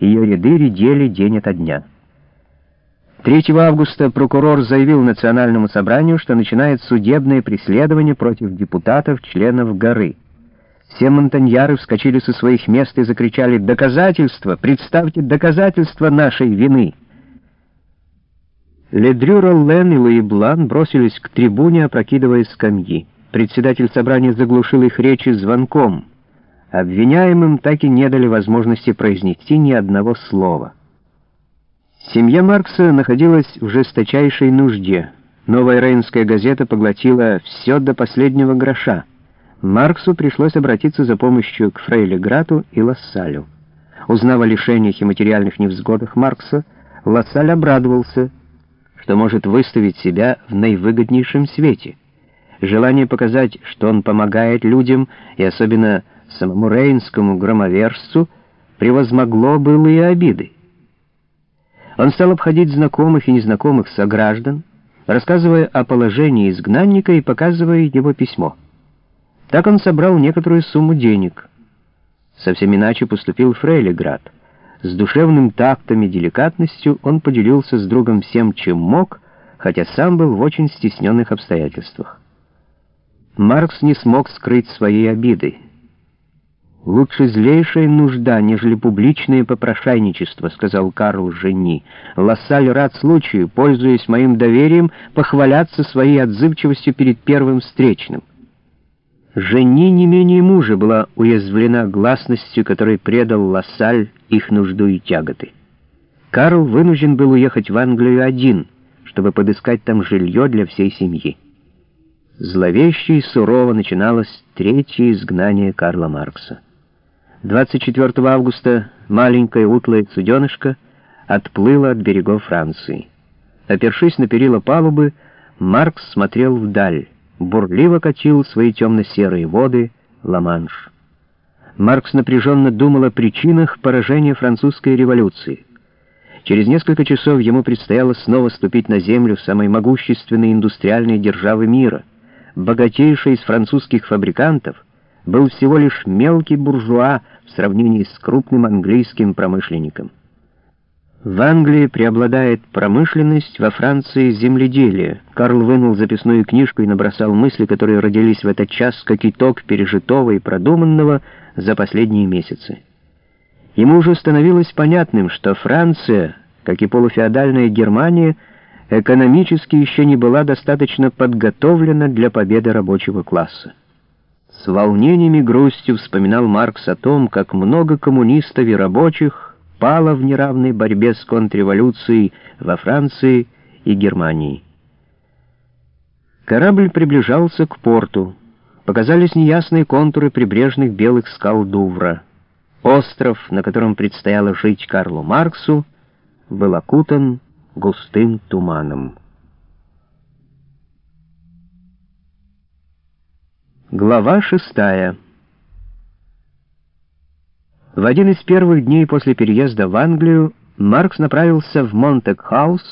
ее ряды редели день ото дня. 3 августа прокурор заявил Национальному собранию, что начинает судебное преследование против депутатов, членов горы. Все монтаньяры вскочили со своих мест и закричали «Доказательства! Представьте доказательства нашей вины!» Ледрю Роллен и Луи Блан бросились к трибуне, опрокидывая скамьи. Председатель собрания заглушил их речи звонком. Обвиняемым так и не дали возможности произнести ни одного слова. Семья Маркса находилась в жесточайшей нужде. Новая Рейнская газета поглотила все до последнего гроша. Марксу пришлось обратиться за помощью к Фрейле Грату и Лассалю. Узнав о лишениях и материальных невзгодах Маркса, Лассаль обрадовался, что может выставить себя в наивыгоднейшем свете. Желание показать, что он помогает людям, и особенно самому рейнскому громоверцу, превозмогло былые обиды. Он стал обходить знакомых и незнакомых сограждан, рассказывая о положении изгнанника и показывая его письмо. Так он собрал некоторую сумму денег. Совсем иначе поступил Фрейлиград. С душевным тактом и деликатностью он поделился с другом всем, чем мог, хотя сам был в очень стесненных обстоятельствах. Маркс не смог скрыть своей обиды. «Лучше злейшая нужда, нежели публичное попрошайничество», — сказал Карл Жени. «Лассаль рад случаю, пользуясь моим доверием, похваляться своей отзывчивостью перед первым встречным». Жени не менее мужа была уязвлена гласностью, которой предал Лассаль их нужду и тяготы. Карл вынужден был уехать в Англию один, чтобы подыскать там жилье для всей семьи. Зловеще и сурово начиналось третье изгнание Карла Маркса. 24 августа маленькая утлая суденышко отплыла от берегов Франции. Опершись на перила палубы, Маркс смотрел вдаль бурливо катил свои темно-серые воды Ла-Манш. Маркс напряженно думал о причинах поражения французской революции. Через несколько часов ему предстояло снова ступить на землю самой могущественной индустриальной державы мира. Богатейший из французских фабрикантов был всего лишь мелкий буржуа в сравнении с крупным английским промышленником. В Англии преобладает промышленность, во Франции — земледелие. Карл вынул записную книжку и набросал мысли, которые родились в этот час, как итог пережитого и продуманного за последние месяцы. Ему уже становилось понятным, что Франция, как и полуфеодальная Германия, экономически еще не была достаточно подготовлена для победы рабочего класса. С волнением и грустью вспоминал Маркс о том, как много коммунистов и рабочих пала в неравной борьбе с контрреволюцией во Франции и Германии. Корабль приближался к порту. Показались неясные контуры прибрежных белых скал Дувра. Остров, на котором предстояло жить Карлу Марксу, был окутан густым туманом. Глава шестая. В один из первых дней после переезда в Англию Маркс направился в Монтегю-хаус,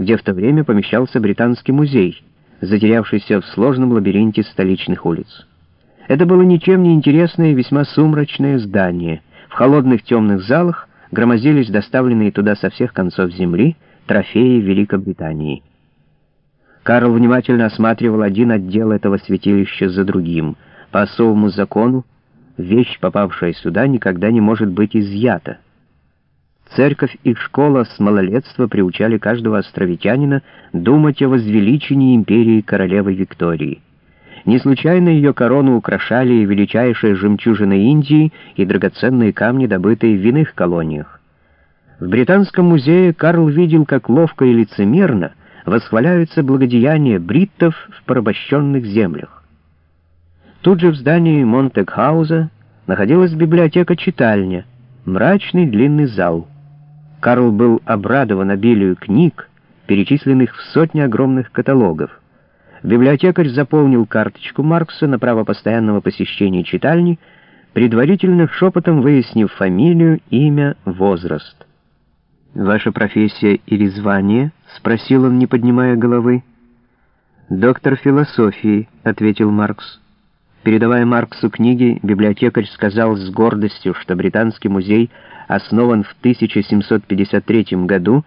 где в то время помещался Британский музей, затерявшийся в сложном лабиринте столичных улиц. Это было ничем не интересное и весьма сумрачное здание. В холодных темных залах громозились доставленные туда со всех концов земли трофеи Великобритании. Карл внимательно осматривал один отдел этого святилища за другим. По особому закону вещь, попавшая сюда, никогда не может быть изъята. Церковь и школа с малолетства приучали каждого островитянина думать о возвеличении империи королевы Виктории. Не случайно ее корону украшали величайшие жемчужины Индии и драгоценные камни, добытые в иных колониях. В Британском музее Карл видел, как ловко и лицемерно восхваляются благодеяния бриттов в порабощенных землях. Тут же в здании Монтекхауза находилась библиотека-читальня, мрачный длинный зал. Карл был обрадован обилию книг, перечисленных в сотни огромных каталогов. Библиотекарь заполнил карточку Маркса на право постоянного посещения читальни, предварительно шепотом выяснив фамилию, имя, возраст. «Ваша профессия или звание?» — спросил он, не поднимая головы. «Доктор философии», — ответил Маркс. Передавая Марксу книги, библиотекарь сказал с гордостью, что Британский музей основан в 1753 году